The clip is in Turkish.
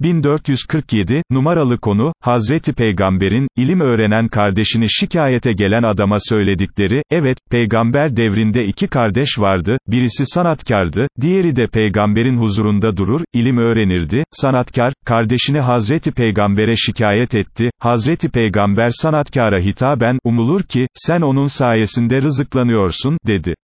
1447, numaralı konu, Hazreti Peygamber'in, ilim öğrenen kardeşini şikayete gelen adama söyledikleri, evet, peygamber devrinde iki kardeş vardı, birisi sanatkardı, diğeri de peygamberin huzurunda durur, ilim öğrenirdi, sanatkar, kardeşini Hazreti Peygamber'e şikayet etti, Hazreti Peygamber sanatkara hitaben, umulur ki, sen onun sayesinde rızıklanıyorsun, dedi.